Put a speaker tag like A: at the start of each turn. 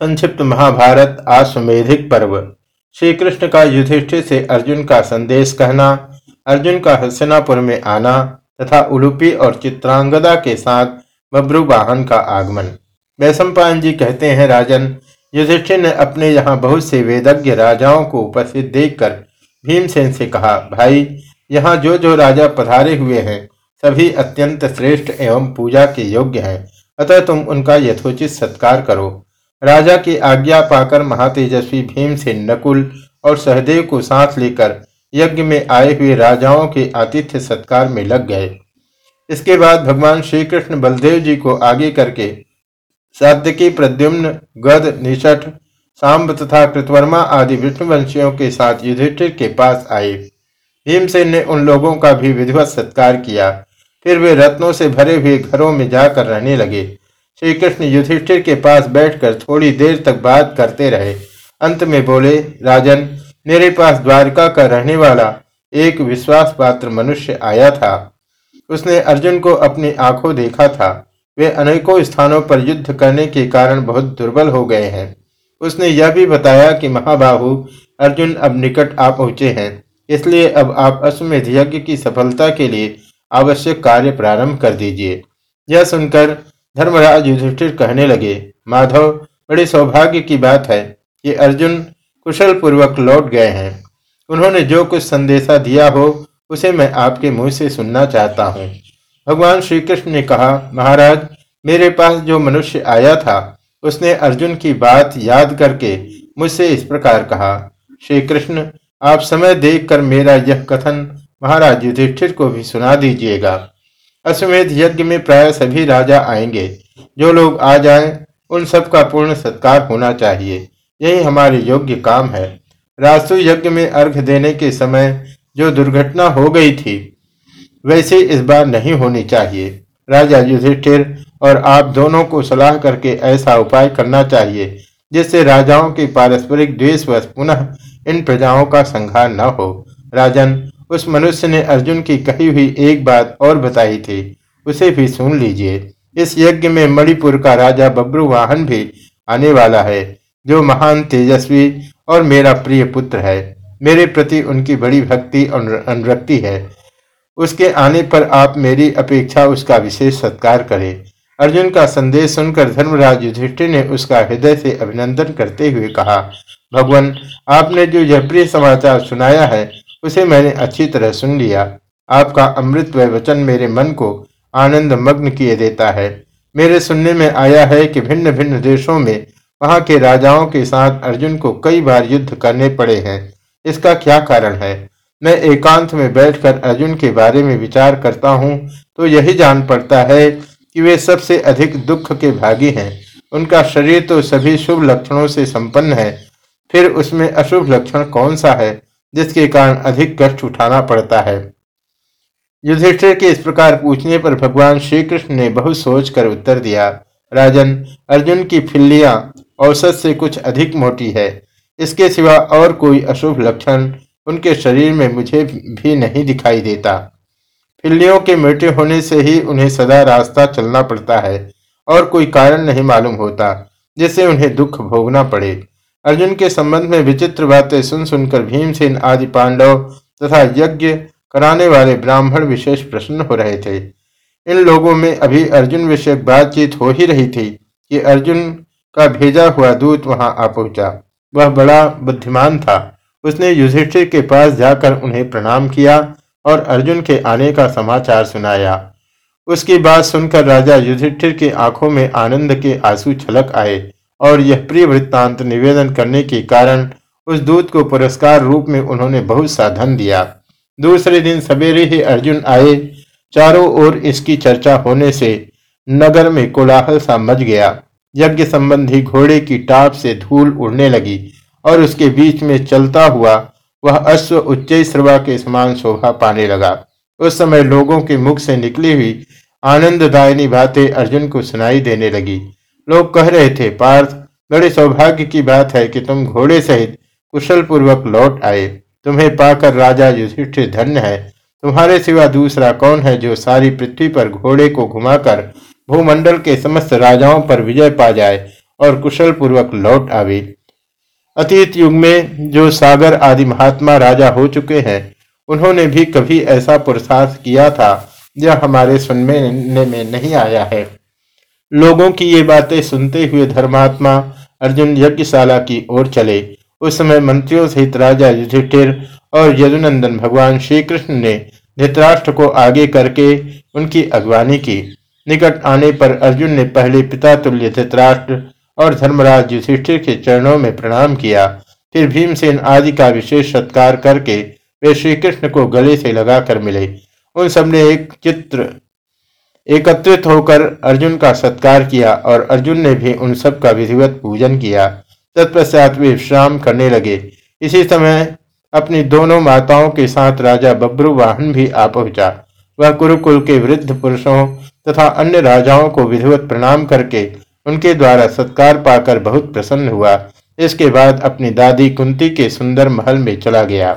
A: संक्षिप्त महाभारत आश्वेधिक पर्व। श्री कृष्ण का युधिष्ठिर से अर्जुन का संदेश कहना, अर्जुन का हस्तिनापुर में आना तथा उलूपी और चित्रांगदा के साथ बब्रू वाहन का आगमन। वैशंपायन जी कहते हैं, राजन, युधिष्ठिर ने अपने यहाँ बहुत से वेदज्ञ राजाओं को उपस्थित देखकर भीमसेन से कहा, भाई, यहाँ जो जो राजा पधारे हुए हैं, सभी अत्यंत श्रेष्ठ एवं पूजा के योग्य हैं। अतः तुम उनका यथोचित सत्कार करो। राजा की आज्ञा पाकर महातेजस्वी भीम से नकुल और सहदेव को साथ लेकर यज्ञ में आए हुए राजाओं के आतिथ्य सत्कार में लग गए। इसके बाद भगवान श्री कृष्ण बलदेव जी को आगे करके सात्यकी प्रद्युम्न, गद, निषठ, सांब तथा कृतवर्मा आदि विष्णुवंशियों के साथ युधिष्ठिर के पास आए। भीमसेन ने उन लोगों का भी विधिवत सत्कार किया। फिर वे रत्नों से भरे हुए घरों में जाकर रहने लगे। श्री कृष्ण युधिष्ठिर के पास बैठकर थोड़ी देर तक बात करते रहे। अंत में बोले, राजन, मेरे पास द्वारका का रहने वाला एक विश्वास पात्र मनुष्य आया था। उसने अर्जुन को अपनी आँखों देखा था। वे अनेकों स्थानों पर युद्ध करने के कारण बहुत दुर्बल हो गए हैं। उसने यह भी बताया कि महाबाहु, अर्जुन अब निकट आ पहुँचे हैं। इसलिए अब आप अश्वमेध यज्ञ की सफलता के लिए आवश्यक कार्य प्रारंभ कर दीजिए। यह सुनकर धर्मराज युधिष्ठिर कहने लगे, माधव, बड़े सौभाग्य की बात है कि अर्जुन कुशल पूर्वक लौट गए हैं। उन्होंने जो कुछ संदेशा दिया हो, उसे मैं आपके मुँह से सुनना चाहता हूँ। भगवान श्री कृष्ण ने कहा, महाराज, मेरे पास जो मनुष्य आया था, उसने अर्जुन की बात याद करके मुझसे इस प्रकार कहा श्री कृष्ण आप समय देखकर मेरा यह कथन महाराज युधिष्ठिर को भी सुना दीजिएगा। अश्वमेध यज्ञ में प्राय सभी राजा आएँगे। जो लोग आ जाएँ, उन सब का पूर्ण सत्कार होना चाहिए। यही हमारे योग्य काम है। रास्तु यज्ञ में अर्घ देने के समय जो दुर्घटना हो गई थी वैसे इस बार नहीं होनी चाहिए। राजा युधिष्ठिर और आप दोनों को सलाह करके ऐसा उपाय करना चाहिए जिससे राजाओं के पारस्परिक द्वेषवश पुनः इन प्रजाओं का संघार न हो। राजन उस मनुष्य ने अर्जुन की कही हुई एक बात और बताई थी। उसे भी सुन लीजिए। इस यज्ञ में मणिपुर का राजा बब्रू वाहन भी आने वाला है, जो महान तेजस्वी और मेरा प्रिय पुत्र है। मेरे प्रति उनकी बड़ी भक्ति और अनुरक्ति है। उसके आने पर आप मेरी अपेक्षा उसका विशेष सत्कार करें। अर्जुन का संदेश सुनकर धर्मराज युधिष्ठिर ने उसका हृदय से अभिनंदन करते हुए कहा, भगवान, आपने जो यह प्रिय समाचार सुनाया है उसे मैंने अच्छी तरह सुन लिया। आपका अमृत व वचन मेरे मन को आनंद मग्न किए देता है। मेरे सुनने में आया है कि भिन्न भिन्न देशों में वहाँ के राजाओं के साथ अर्जुन को कई बार युद्ध करने पड़े हैं। इसका क्या कारण है? मैं एकांत में बैठकर अर्जुन के बारे में विचार करता हूँ तो यही जान पड़ता है कि वे सबसे अधिक दुख के भागी हैं। उनका शरीर तो सभी शुभ लक्षणों से संपन्न है, फिर उसमें अशुभ लक्षण कौन सा है? जिसके कारण अधिक कष्ट उठाना पड़ता है। युधिष्ठिर के इस प्रकार पूछने पर भगवान श्री कृष्ण ने बहुत सोच कर उत्तर दिया, राजन, अर्जुन की फिल्लियाँ औसत से कुछ अधिक मोटी है। इसके सिवा और कोई अशुभ लक्षण उनके शरीर में मुझे भी नहीं दिखाई देता। फिल्लियों के मोटे होने से ही उन्हें सदा रास्ता चलना पड़ता है और कोई कारण नहीं मालूम होता, जिससे उन्हें दुख भोगना पड़े। अर्जुन के संबंध में विचित्र बातें सुन सुनकर भीमसेन आदि पांडव तथा यज्ञ कराने वाले ब्राह्मण विशेष प्रसन्न हो रहे थे। इन लोगों में अभी अर्जुन विषय बातचीत हो ही रही थी कि अर्जुन का भेजा हुआ दूत वहाँ आ पहुँचा। वह बड़ा बुद्धिमान था। उसने युधिष्ठिर के पास जाकर उन्हें प्रणाम किया और अर्जुन के आने का समाचार सुनाया। उसकी बात सुनकर राजा युधिष्ठिर की आँखों में आनंद के आँसू छलक आए। और यह प्रिय वृत्तांत निवेदन करने के कारण उस दूत को पुरस्कार रूप में उन्होंने बहुत सा धन दिया। दूसरे दिन सवेरे ही अर्जुन आए। चारों ओर इसकी चर्चा होने से नगर में कोलाहल सा मच गया। यज्ञ संबंधी घोड़े की टाप से धूल उड़ने लगी और उसके बीच में चलता हुआ वह अश्व उच्च श्रवा के समान शोभा पाने लगा। उस समय लोगों के मुख से निकली हुई आनंददायिनी बातें अर्जुन को सुनाई देने लगी। लोग कह रहे थे, पार्थ, बड़े सौभाग्य की बात है कि तुम घोड़े सहित कुशल पूर्वक लौट आए। तुम्हें पाकर राजा युधिष्ठिर धन्य है। तुम्हारे सिवा दूसरा कौन है जो सारी पृथ्वी पर घोड़े को घुमाकर भूमंडल के समस्त राजाओं पर विजय पा जाए और कुशल पूर्वक लौट आवे? अतीत युग में जो सागर आदि महात्मा राजा हो चुके हैं, उन्होंने भी कभी ऐसा पुरुषार्थ किया था, यह हमारे सुनने में नहीं आया है। लोगों की ये बातें सुनते हुए धर्मात्मा अर्जुन यज्ञशाला की ओर चले। उस समय मंत्रियों सहित राजा युधिष्ठिर और यदुनंदन भगवान श्री कृष्ण ने धृतराष्ट्र को आगे करके उनकी अगवानी की। निकट आने पर अर्जुन ने पहले पिता तुल्य धृतराष्ट्र और धर्मराज युधिष्ठिर के चरणों में प्रणाम किया। फिर भीमसेन आदि का विशेष सत्कार करके वे श्री कृष्ण को गले से लगाकर मिले। उन सबने एक चित्र एकत्रित होकर अर्जुन का सत्कार किया और अर्जुन ने भी उन सब का विधिवत पूजन किया। तत्पश्चात वे विश्राम करने लगे। इसी समय अपनी दोनों माताओं के साथ राजा बब्रू वाहन भी आ पहुँचा। वह कुरुकुल के वृद्ध पुरुषों तथा अन्य राजाओं को विधिवत प्रणाम करके उनके द्वारा सत्कार पाकर बहुत प्रसन्न हुआ। इसके बाद अपनी दादी कुंती के सुंदर महल में चला गया।